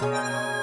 Música